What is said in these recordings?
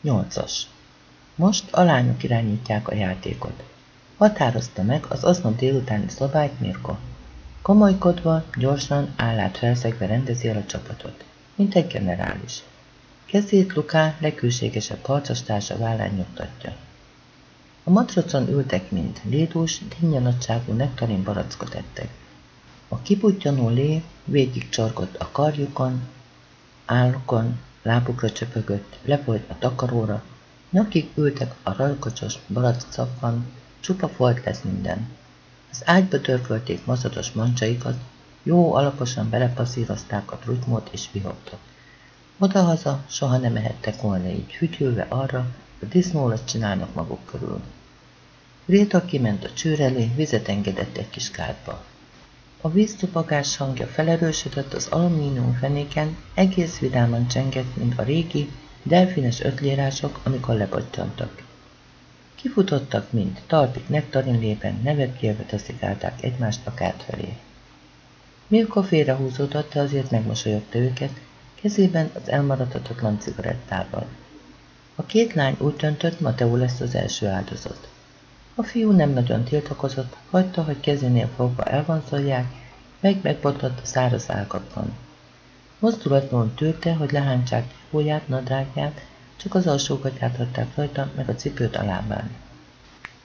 Nyolcas. Most a lányok irányítják a játékot. Határozta meg az aznap délutáni szabályt Mirko. Komolykodva, gyorsan, állát felszegve rendezi el a csapatot, mint egy generális. Kezét Luká legkülségesebb harcostársa vállán nyugtatja. A matracon ültek mind, lédús, dinnyanadságú nektarin barackot ettek. A kibutyanó lé végig csorgott a karjukon, állukon, lábukra csöpögött, lefolyt a takaróra, nyakig ültek a rajkocsos barackszappan, csupa folt lesz minden. Az ágyba törfölték mazatos mancsaikat, jó alaposan belepaszírozták a trutymót és vihogtak. Odahaza soha nem ehettek volna így, hütyülve arra, hogy disznólat csinálnak maguk körül. Gréta kiment a csőr elé, vizet engedett egy kis kádba. A víztupagás hangja felerősödött az alumínium fenéken, egész vidáman csengett, mint a régi, delfines ötlérások, amikor lepottyantak. Kifutottak mind, talpik nektarinlében, nevetgélve taszikálták egymást a kárt felé. Milko félrehúzódott, de azért megmosolyogta őket, kezében az elmaradhatatlan cigarettával. A két lány úgy döntött, Mateo lesz az első áldozat. A fiú nem nagyon tiltakozott, hagyta, hogy kezénél fogva elvonzolják, meg megbotlott a száraz ágakban. Mozdulatlanul tűrte, hogy lehántsák hóját, nadrágját, csak az alsógatját hagyták rajta, meg a cipőt a lábán.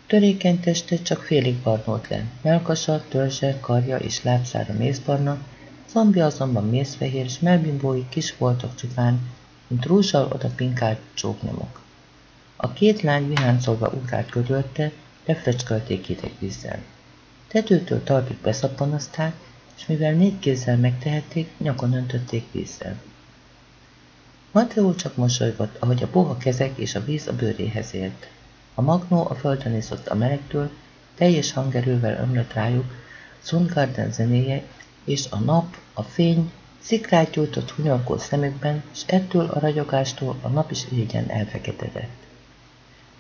Törékeny teste csak félig barnult le, melkasa, törzse, karja és lábszára mészbarna, zambja azonban mészfehér, és melbimbói kis voltak csupán, mint rúzsal oda pinkált csóknyomok. A két lány viháncolva ugrált körülötte, lefrecskölték hideg vízzel. Tetőtől talpig beszappanozták, és mivel négy kézzel megtehették, nyakon öntötték vízzel. Mateo csak mosolygott, ahogy a puha kezek és a víz a bőréhez ért. A magnó a földön iszott a melegtől, teljes hangerővel ömlött rájuk, Sundgarden zenéje, és a nap, a fény, szikrát gyújtott hunyalkó szemükben, és ettől a ragyogástól a nap is égyen elfeketedett.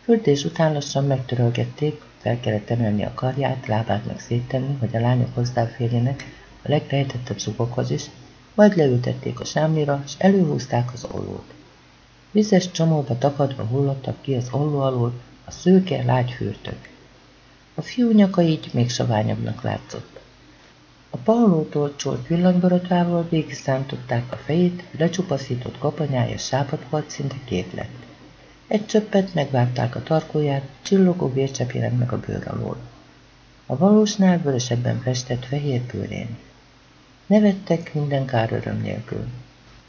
Fürdés után lassan megtörölgették, fel kellett emelni a karját, lábát meg széttenni, hogy a lányok hozzáférjenek a legrejtettebb zubokhoz is, majd leültették a sámlira, és előhúzták az ollót. Vizes csomóba takadva hullottak ki az olló alól a szőke, lágy fürtök. A fiú nyaka így még saványabbnak látszott. A pallótól csolt villanyborotával végig szántották a fejét, lecsupaszított kapanyája sápat volt, szinte két lett. Egy csöppet megvágták a tarkóját, csillogó vércsepp jelent meg a bőr alól. A valósnál vörösebben festett fehér bőrén. Nevettek minden kár öröm nélkül.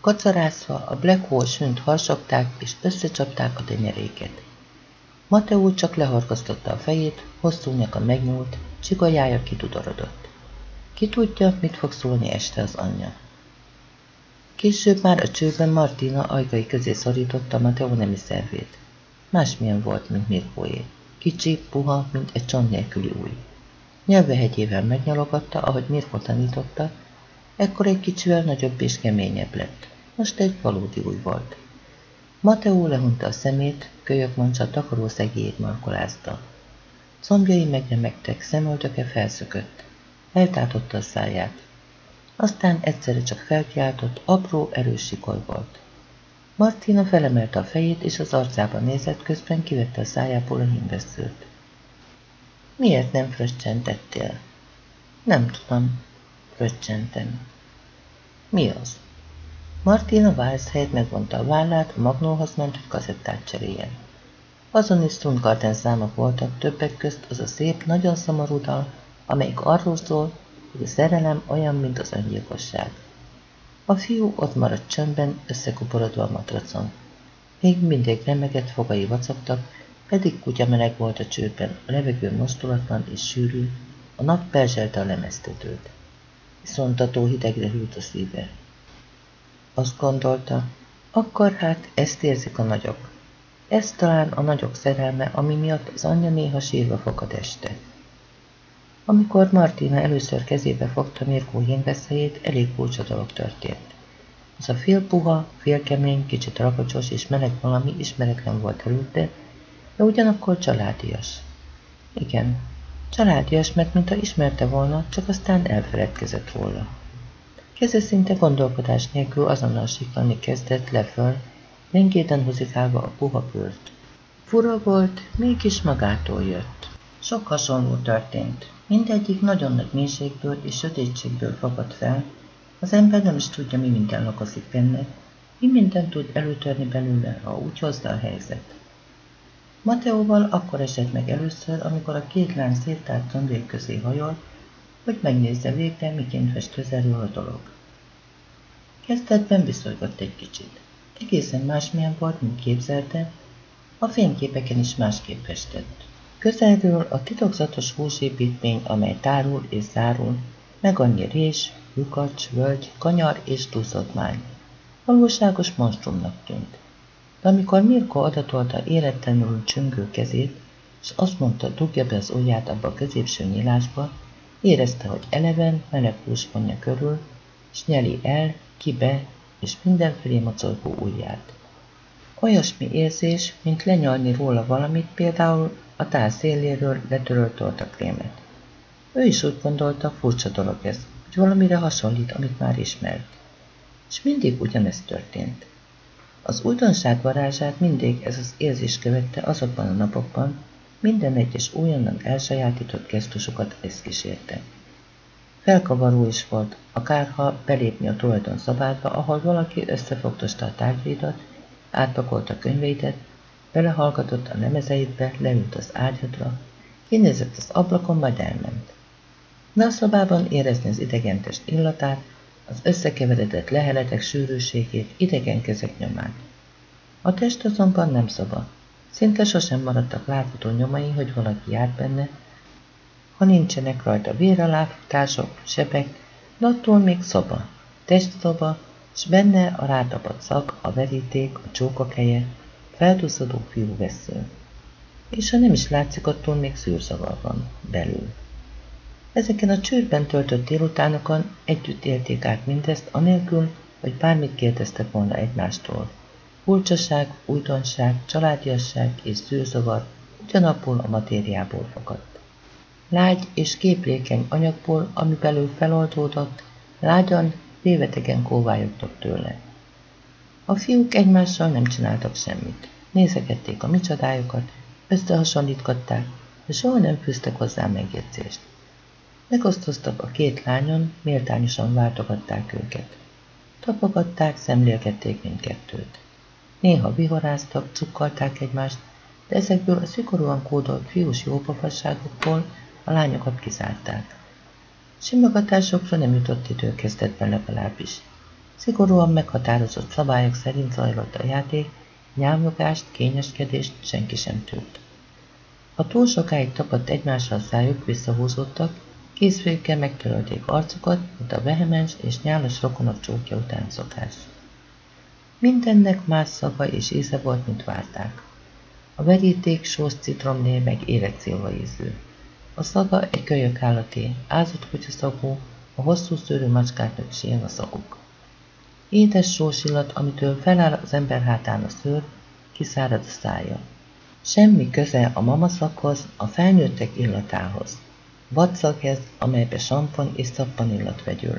Kacarászva a Black Hole sünt harsogták és összecsapták a tenyeréket. Mateó csak lehorgasztotta a fejét, hosszú nyaka megnyúlt, csigajája kitudorodott. Ki tudja, mit fog szólni este az anyja. Később már a csőben Martina ajkai közé szorította Mateo nemi szervét. Másmilyen volt, mint Mirkóé. Kicsi, puha, mint egy csont nélküli új. Nyelvehegyével megnyalogatta, ahogy Mirko tanította, ekkor egy kicsivel nagyobb és keményebb lett. Most egy valódi új volt. Mateo lehunta a szemét, kölyök mancsa takaró szegélyét markolázta. Combjai megremegtek, szemöldöke felszökött. Eltátotta a száját. Aztán egyszerre csak felkiáltott, apró, erős sikoly volt. Martina felemelte a fejét, és az arcába nézett, közben kivette a szájából a hímveszőt. Miért nem fröccsentettél? Nem tudom. Fröccsentem. Mi az? Martina Weiss helyett megvonta a vállát, a magnóhoz ment, hogy kazettát cseréljen. Azon is Stundgarten számok voltak, többek közt az a szép, nagyon szomorú dal, amelyik arról szól, hogy a szerelem olyan, mint az öngyilkosság. A fiú ott maradt csöndben, összekuporodva a matracon. Még mindig remegett fogai vacogtak, pedig kutya meleg volt a csőben, a levegő mozdulatlan és sűrű, a nap perzselte a lemeztetőt. Viszontató hidegre hűlt a szíve. Azt gondolta, akkor hát ezt érzik a nagyok. Ez talán a nagyok szerelme, ami miatt az anyja néha sírva fogad este. Amikor Martina először kezébe fogta Mirkó hímveszélyét, elég furcsa dolog történt. Az a fél puha, fél kemény, kicsit rakocsos és meleg valami ismeretlen volt előtte, de ugyanakkor családias. Igen, családias, mert mintha ismerte volna, csak aztán elfeledkezett volna. Keze szinte gondolkodás nélkül azonnal siklani kezdett leföl, gyengéden húzikálva a puha pőrt. Fura volt, mégis magától jött. Sok hasonló történt. Mindegyik nagyon nagy mélységből és sötétségből fakadt fel. Az ember nem is tudja, mi minden lakozik benne, mi mindent tud előtörni belőle, ha úgy hozza a helyzet. Mateóval akkor esett meg először, amikor a két lány széttárt tömbék közé hajolt, hogy megnézze végre, miként fest közelről a dolog. Kezdetben viszolygott egy kicsit. Egészen másmilyen volt, mint képzelte, a fényképeken is másképp festett. Közelről a titokzatos húsépítmény, amely tárul és zárul, meg annyi rés, lyukacs, völgy, kanyar és túszotmány. Valóságos monstrumnak tűnt. De amikor Mirko adatolta életlenül csüngő kezét, és azt mondta, dugja be az ujját abba a középső nyílásba, érezte, hogy eleven, meleg hús vonja körül, és nyeli el, ki be, és mindenfelé mocorgó ujját. Olyasmi érzés, mint lenyalni róla valamit, például a tál széléről letörölt tortakrémet. Ő is úgy gondolta, furcsa dolog ez, hogy valamire hasonlít, amit már ismert. És mindig ugyanezt történt. Az újdonság varázsát mindig ez az érzés követte azokban a napokban, minden egyes újonnan elsajátított gesztusokat ez kísérte. Felkavaró is volt, akárha belépni a tulajdon szabádba, ahol valaki összefogtosta a tárgyaidat, átpakolta könyveidet, belehallgatott a lemezeidbe, leült az ágyadra, kinézett az ablakon, majd elment. De a szobában érezni az idegentest illatát, az összekeveredett leheletek sűrűségét, idegen kezek nyomát. A test azonban nem szoba. Szinte sosem maradtak látható nyomai, hogy valaki járt benne, ha nincsenek rajta véraláfutások, sebek, de attól még szoba, testszoba, s benne a rátapadt szak, a veríték, a csókakeje, felduszadó fiú vesző. És ha nem is látszik, attól még szűrzavar van belül. Ezeken a csőrben töltött délutánokon együtt élték át mindezt, anélkül, hogy bármit kérdeztek volna egymástól. Furcsaság, újdonság, családiasság és szűrzavar ugyanabból a matériából fakadt. Lágy és képlékeny anyagból, ami belül feloldódott, lágyan, vévetegen kóvályogtak tőle. A fiúk egymással nem csináltak semmit. Nézegették a micsodájukat, összehasonlítgatták, de soha nem fűztek hozzá megjegyzést. Megosztoztak a két lányon, méltányosan váltogatták őket. Tapogatták, szemlélgették mindkettőt. Néha vihoráztak, cukkalták egymást, de ezekből a szigorúan kódolt fiús jópofasságokból a lányokat kizárták. Simogatásokra nem jutott idő kezdetben legalábbis. Szigorúan meghatározott szabályok szerint zajlott a játék, nyámjogást, kényeskedést senki sem tűnt. Ha túl sokáig tapadt egymással szájuk, visszahúzódtak, készfőkkel megtörölték arcukat, mint a vehemens és nyálas rokonok csókja után szokás. Mindennek más szaga és íze volt, mint várták. A veríték sós citromnél meg érett szilva ízű. A szaga egy kölyök állaté, ázott kutyaszagú, a hosszú szőrű macskák sén a szaguk. Édes sós illat, amitől feláll az ember hátán a szőr, kiszárad a szája. Semmi köze a mamaszakhoz, a felnőttek illatához. Vacak ez, amelybe sampon és szappan illat vegyül.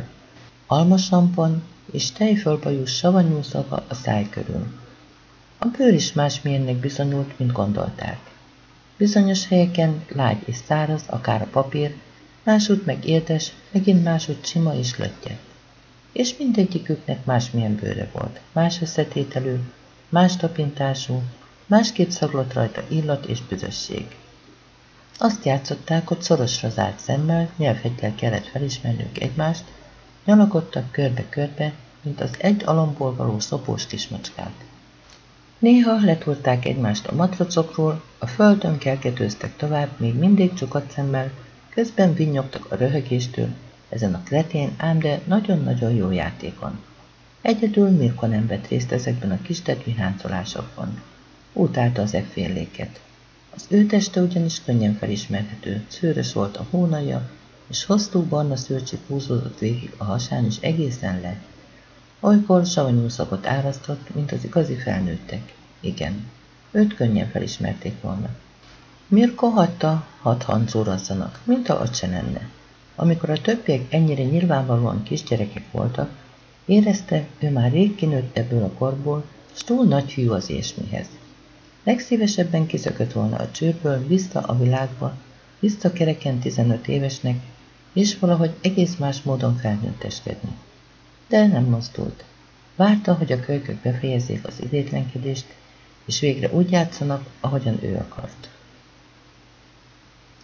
Almasampon és tejfölbajú savanyú szaga a száj körül. A bőr is másmilyennek bizonyult, mint gondolták. Bizonyos helyeken lágy és száraz, akár a papír, másút meg érdes, megint másút sima és löttyet és mindegyiküknek másmilyen bőre volt, más összetételű, más tapintású, másképp szaglott rajta illat és büdösség. Azt játszották, hogy szorosra zárt szemmel, nyelvhegyel kellett felismerniük egymást, nyalakodtak körbe-körbe, mint az egy alomból való szopós kismacskák. Néha letúrták egymást a matracokról, a földön kelketőztek tovább, még mindig csukat szemmel, közben vinnyogtak a röhögéstől, ezen a kretén, ám de nagyon-nagyon jó játékon. Egyedül Mirko nem vett részt ezekben a kis tetviháncolásokban. Utálta az efféléket. Az ő teste ugyanis könnyen felismerhető, szőrös volt a hónaja, és hosszú barna szőrcsik húzódott végig a hasán is egészen le. Olykor savanyú szakot árasztott, mint az igazi felnőttek. Igen, őt könnyen felismerték volna. Mirko hagyta, hadd hancúrazzanak, mint a se lenne. Amikor a többiek ennyire nyilvánvalóan kisgyerekek voltak, érezte, ő már rég kinőtt ebből a korból, s túl nagy hű az ilyesmihez. Legszívesebben kiszökött volna a csőrből, vissza a világba, vissza kereken 15 évesnek, és valahogy egész más módon felnőtteskedni. De nem mozdult. Várta, hogy a kölykök befejezzék az idétlenkedést, és végre úgy játszanak, ahogyan ő akart.